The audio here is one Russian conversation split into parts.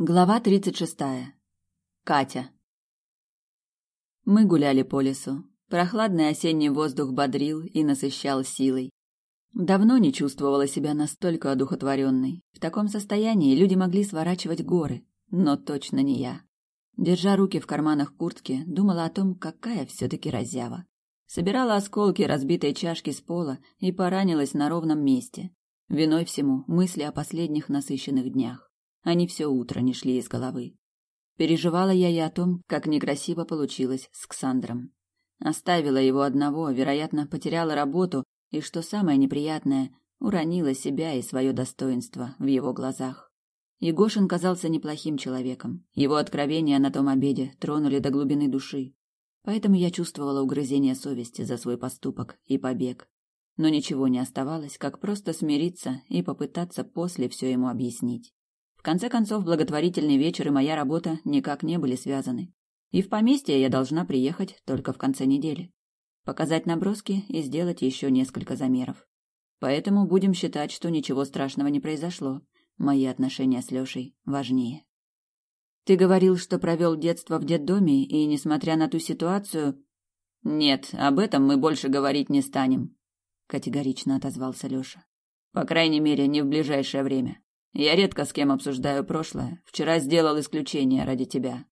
Глава тридцать шестая. Катя. Мы гуляли по лесу. Прохладный осенний воздух бодрил и насыщал силой. Давно не чувствовала себя настолько одухотворенной. В таком состоянии люди могли сворачивать горы, но точно не я. Держа руки в карманах куртки, думала о том, какая все-таки разява. Собирала осколки разбитой чашки с пола и поранилась на ровном месте. Виной всему мысли о последних насыщенных днях. Они все утро не шли из головы. Переживала я и о том, как некрасиво получилось с Ксандром. Оставила его одного, вероятно, потеряла работу и, что самое неприятное, уронила себя и свое достоинство в его глазах. Егошин казался неплохим человеком. Его откровения на том обеде тронули до глубины души. Поэтому я чувствовала угрызение совести за свой поступок и побег. Но ничего не оставалось, как просто смириться и попытаться после все ему объяснить. В конце концов, благотворительный вечер и моя работа никак не были связаны. И в поместье я должна приехать только в конце недели. Показать наброски и сделать еще несколько замеров. Поэтому будем считать, что ничего страшного не произошло. Мои отношения с Лешей важнее. Ты говорил, что провел детство в детдоме, и, несмотря на ту ситуацию... Нет, об этом мы больше говорить не станем, категорично отозвался Леша. По крайней мере, не в ближайшее время. Я редко с кем обсуждаю прошлое. Вчера сделал исключение ради тебя.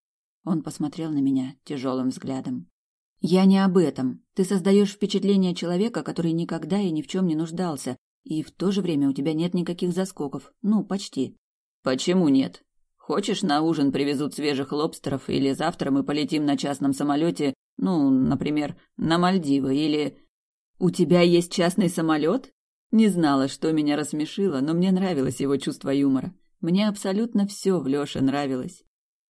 Он посмотрел на меня тяжелым взглядом. Я не об этом. Ты создаешь впечатление человека, который никогда и ни в чем не нуждался, и в то же время у тебя нет никаких заскоков. Ну, почти. Почему нет? Хочешь, на ужин привезут свежих лобстеров, или завтра мы полетим на частном самолете, ну, например, на Мальдивы, или... У тебя есть частный самолет? Не знала, что меня рассмешило, но мне нравилось его чувство юмора. Мне абсолютно все в Лёше нравилось.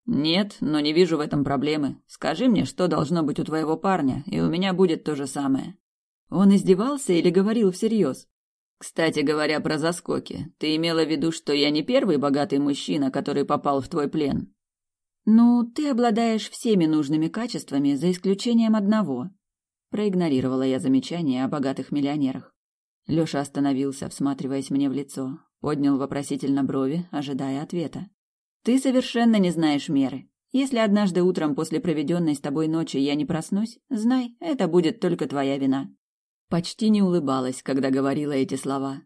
Нет, но не вижу в этом проблемы. Скажи мне, что должно быть у твоего парня, и у меня будет то же самое. Он издевался или говорил всерьез? Кстати говоря про заскоки, ты имела в виду, что я не первый богатый мужчина, который попал в твой плен? Ну, ты обладаешь всеми нужными качествами, за исключением одного. Проигнорировала я замечание о богатых миллионерах. Лёша остановился, всматриваясь мне в лицо, поднял вопросительно брови, ожидая ответа. Ты совершенно не знаешь меры. Если однажды утром после проведенной с тобой ночи я не проснусь, знай, это будет только твоя вина. Почти не улыбалась, когда говорила эти слова.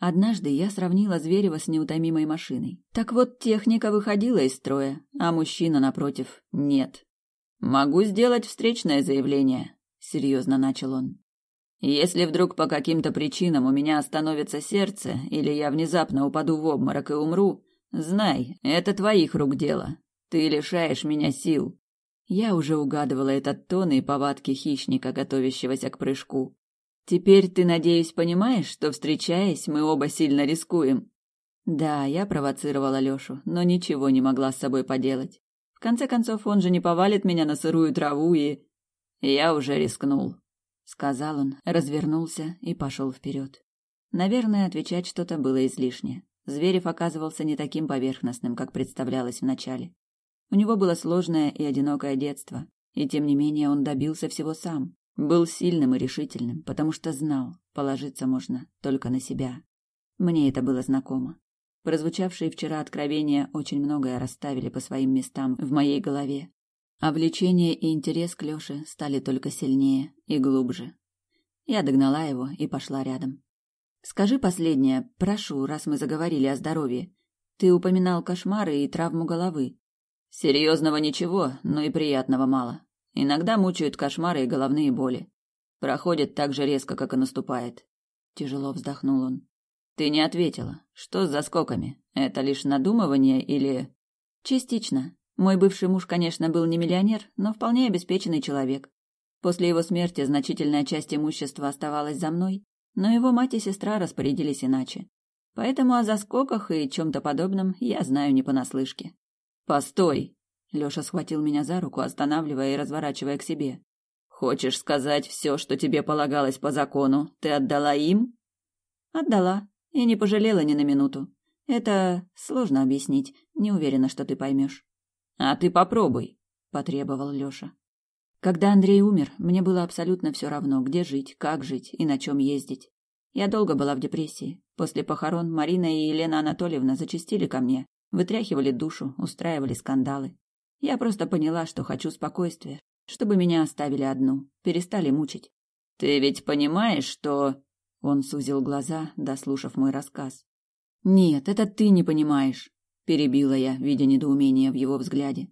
Однажды я сравнила Зверева с неутомимой машиной. Так вот, техника выходила из строя, а мужчина, напротив, нет. «Могу сделать встречное заявление», — серьезно начал он. Если вдруг по каким-то причинам у меня остановится сердце, или я внезапно упаду в обморок и умру, знай, это твоих рук дело. Ты лишаешь меня сил. Я уже угадывала этот тон и повадки хищника, готовящегося к прыжку. Теперь ты, надеюсь, понимаешь, что, встречаясь, мы оба сильно рискуем? Да, я провоцировала Лёшу, но ничего не могла с собой поделать. В конце концов, он же не повалит меня на сырую траву и... Я уже рискнул сказал он, развернулся и пошел вперед. Наверное, отвечать что-то было излишне. Зверев оказывался не таким поверхностным, как представлялось вначале. У него было сложное и одинокое детство, и тем не менее он добился всего сам. Был сильным и решительным, потому что знал, положиться можно только на себя. Мне это было знакомо. Прозвучавшие вчера откровения очень многое расставили по своим местам в моей голове, а влечение и интерес к Лёше стали только сильнее и глубже. Я догнала его и пошла рядом. «Скажи последнее, прошу, раз мы заговорили о здоровье. Ты упоминал кошмары и травму головы. Серьезного ничего, но и приятного мало. Иногда мучают кошмары и головные боли. Проходит так же резко, как и наступает. Тяжело вздохнул он. Ты не ответила. Что с заскоками? Это лишь надумывание или... Частично. Мой бывший муж, конечно, был не миллионер, но вполне обеспеченный человек. После его смерти значительная часть имущества оставалась за мной, но его мать и сестра распорядились иначе. Поэтому о заскоках и чем-то подобном я знаю не понаслышке. «Постой!» — Лёша схватил меня за руку, останавливая и разворачивая к себе. «Хочешь сказать, все, что тебе полагалось по закону, ты отдала им?» «Отдала. И не пожалела ни на минуту. Это сложно объяснить. Не уверена, что ты поймешь. А ты попробуй, потребовал Лёша. Когда Андрей умер, мне было абсолютно все равно, где жить, как жить и на чем ездить. Я долго была в депрессии. После похорон Марина и Елена Анатольевна зачастили ко мне, Вытряхивали душу, устраивали скандалы. Я просто поняла, что хочу спокойствия, чтобы меня оставили одну, перестали мучить. «Ты ведь понимаешь, что...» Он сузил глаза, дослушав мой рассказ. «Нет, это ты не понимаешь», — перебила я, видя недоумение в его взгляде.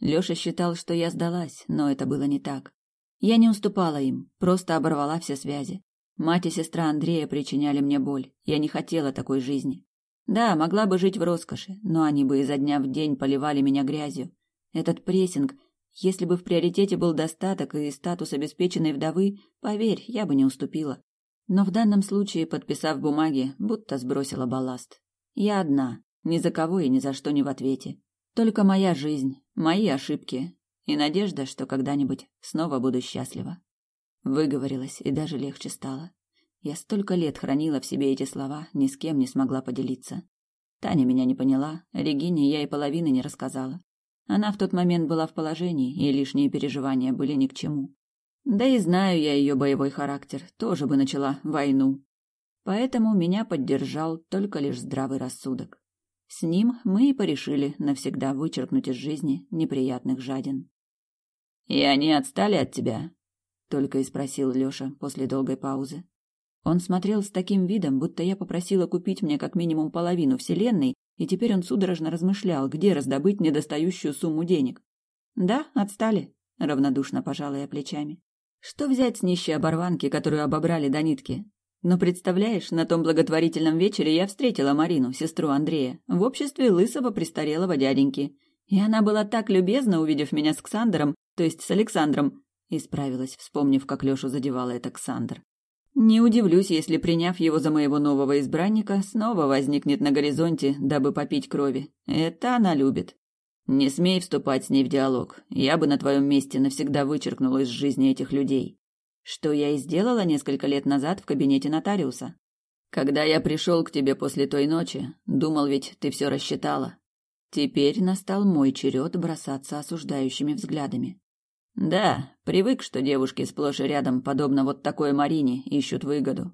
Лёша считал, что я сдалась, но это было не так. Я не уступала им, просто оборвала все связи. Мать и сестра Андрея причиняли мне боль. Я не хотела такой жизни. Да, могла бы жить в роскоши, но они бы изо дня в день поливали меня грязью. Этот прессинг, если бы в приоритете был достаток и статус обеспеченной вдовы, поверь, я бы не уступила. Но в данном случае, подписав бумаги, будто сбросила балласт. Я одна, ни за кого и ни за что не в ответе. Только моя жизнь, мои ошибки и надежда, что когда-нибудь снова буду счастлива. Выговорилась, и даже легче стало. Я столько лет хранила в себе эти слова, ни с кем не смогла поделиться. Таня меня не поняла, Регине я и половины не рассказала. Она в тот момент была в положении, и лишние переживания были ни к чему. Да и знаю я ее боевой характер, тоже бы начала войну. Поэтому меня поддержал только лишь здравый рассудок. С ним мы и порешили навсегда вычеркнуть из жизни неприятных жадин. «И они отстали от тебя?» — только и спросил Лёша после долгой паузы. Он смотрел с таким видом, будто я попросила купить мне как минимум половину вселенной, и теперь он судорожно размышлял, где раздобыть недостающую сумму денег. «Да, отстали», — равнодушно пожала я плечами. «Что взять с нищей оборванки, которую обобрали до нитки? Но представляешь, на том благотворительном вечере я встретила Марину, сестру Андрея, в обществе лысого престарелого дяденьки. И она была так любезна, увидев меня с Ксандером, то есть с Александром, исправилась, вспомнив, как Лёшу задевала это Ксандр. Не удивлюсь, если, приняв его за моего нового избранника, снова возникнет на горизонте, дабы попить крови. Это она любит. Не смей вступать с ней в диалог. Я бы на твоем месте навсегда вычеркнула из жизни этих людей. Что я и сделала несколько лет назад в кабинете нотариуса. Когда я пришел к тебе после той ночи, думал ведь, ты все рассчитала. Теперь настал мой черед бросаться осуждающими взглядами. Да, привык, что девушки сплошь и рядом, подобно вот такой Марине, ищут выгоду.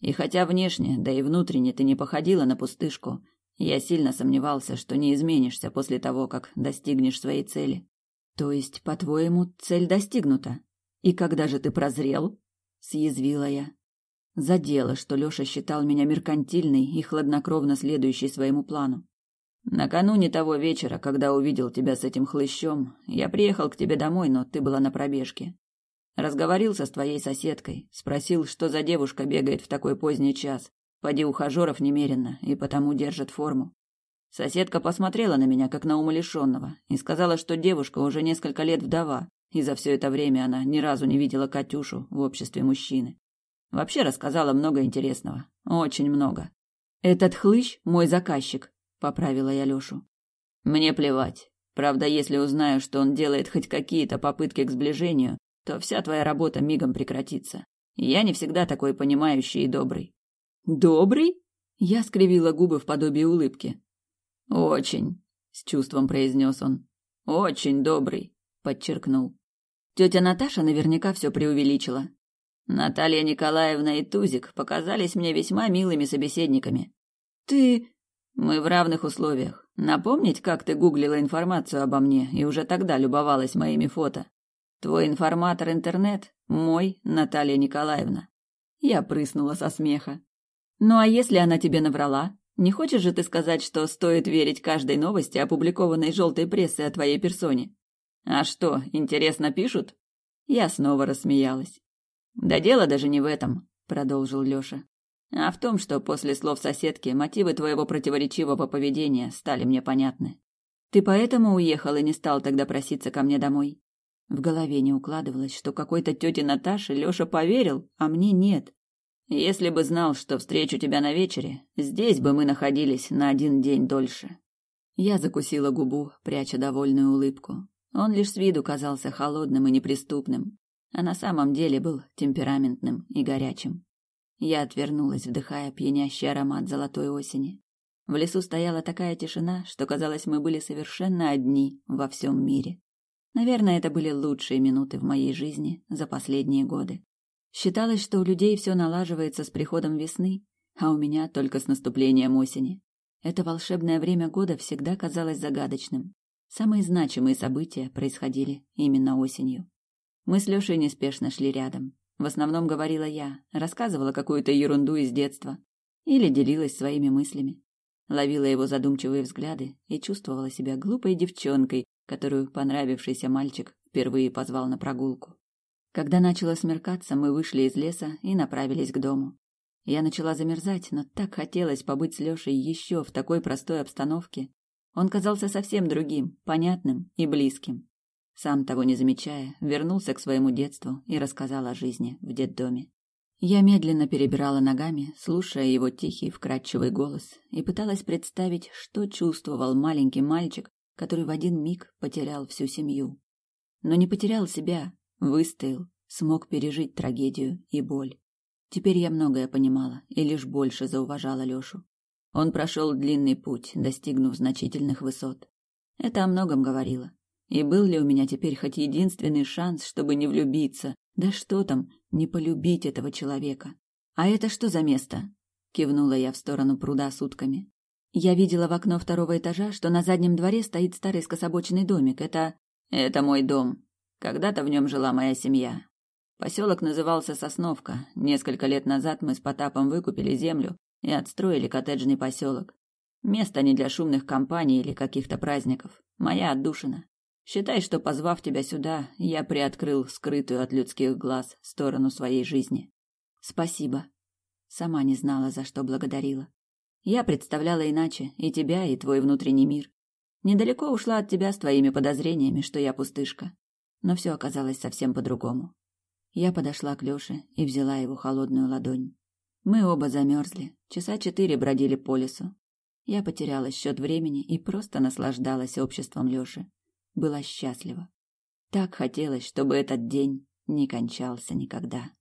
И хотя внешне, да и внутренне ты не походила на пустышку, я сильно сомневался, что не изменишься после того, как достигнешь своей цели. То есть, по-твоему, цель достигнута? И когда же ты прозрел? съязвила я. Задело, что Лёша считал меня меркантильной и хладнокровно следующей своему плану. Накануне того вечера, когда увидел тебя с этим хлыщом, я приехал к тебе домой, но ты была на пробежке. Разговорился с твоей соседкой, спросил, что за девушка бегает в такой поздний час. Поди ухажеров немерено и потому держит форму. Соседка посмотрела на меня, как на умалишенного, и сказала, что девушка уже несколько лет вдова, и за все это время она ни разу не видела Катюшу в обществе мужчины. Вообще рассказала много интересного. Очень много. Этот хлыщ – мой заказчик, поправила я Лёшу. Мне плевать. Правда, если узнаю, что он делает хоть какие-то попытки к сближению, то вся твоя работа мигом прекратится. Я не всегда такой понимающий и добрый. Добрый? Я скривила губы в подобии улыбки. Очень, с чувством произнес он. Очень добрый, подчеркнул. Тетя Наташа наверняка все преувеличила. Наталья Николаевна и Тузик показались мне весьма милыми собеседниками. Ты мы в равных условиях. Напомнить, как ты гуглила информацию обо мне и уже тогда любовалась моими фото. Твой информатор интернет, мой Наталья Николаевна. Я прыснула со смеха. Ну а если она тебе наврала? Не хочешь же ты сказать, что стоит верить каждой новости, опубликованной желтой прессой о твоей персоне? А что, интересно пишут? Я снова рассмеялась. Да дело даже не в этом, продолжил Лёша а в том, что после слов соседки мотивы твоего противоречивого поведения стали мне понятны. Ты поэтому уехал и не стал тогда проситься ко мне домой? В голове не укладывалось, что какой-то тете Наташе Лёша поверил, а мне нет. Если бы знал, что встречу тебя на вечере, здесь бы мы находились на один день дольше. Я закусила губу, пряча довольную улыбку. Он лишь с виду казался холодным и неприступным, а на самом деле был темпераментным и горячим. Я отвернулась, вдыхая пьянящий аромат золотой осени. В лесу стояла такая тишина, что казалось, мы были совершенно одни во всем мире. Наверное, это были лучшие минуты в моей жизни за последние годы. Считалось, что у людей все налаживается с приходом весны, а у меня только с наступлением осени. Это волшебное время года всегда казалось загадочным. Самые значимые события происходили именно осенью. Мы с Лёшей неспешно шли рядом. В основном говорила я, рассказывала какую-то ерунду из детства или делилась своими мыслями. Ловила его задумчивые взгляды и чувствовала себя глупой девчонкой, которую понравившийся мальчик впервые позвал на прогулку. Когда начало смеркаться, мы вышли из леса и направились к дому. Я начала замерзать, но так хотелось побыть с Лёшей еще в такой простой обстановке. Он казался совсем другим, понятным и близким. Сам того не замечая, вернулся к своему детству и рассказал о жизни в детдоме. Я медленно перебирала ногами, слушая его тихий, вкрадчивый голос, и пыталась представить, что чувствовал маленький мальчик, который в один миг потерял всю семью. Но не потерял себя, выстоял, смог пережить трагедию и боль. Теперь я многое понимала и лишь больше зауважала Лёшу. Он прошел длинный путь, достигнув значительных высот. Это о многом говорило. И был ли у меня теперь хоть единственный шанс, чтобы не влюбиться? Да что там, не полюбить этого человека? А это что за место? Кивнула я в сторону пруда с утками. Я видела в окно второго этажа, что на заднем дворе стоит старый скособоченный домик. Это... Это мой дом. Когда-то в нем жила моя семья. Поселок назывался Сосновка. Несколько лет назад мы с Потапом выкупили землю и отстроили коттеджный поселок. Место не для шумных компаний или каких-то праздников. Моя отдушина. Считай, что, позвав тебя сюда, я приоткрыл скрытую от людских глаз сторону своей жизни. Спасибо. Сама не знала, за что благодарила. Я представляла иначе и тебя, и твой внутренний мир. Недалеко ушла от тебя с твоими подозрениями, что я пустышка. Но все оказалось совсем по-другому. Я подошла к Лёше и взяла его холодную ладонь. Мы оба замерзли, часа четыре бродили по лесу. Я потеряла счет времени и просто наслаждалась обществом Лёши. Была счастлива. Так хотелось, чтобы этот день не кончался никогда.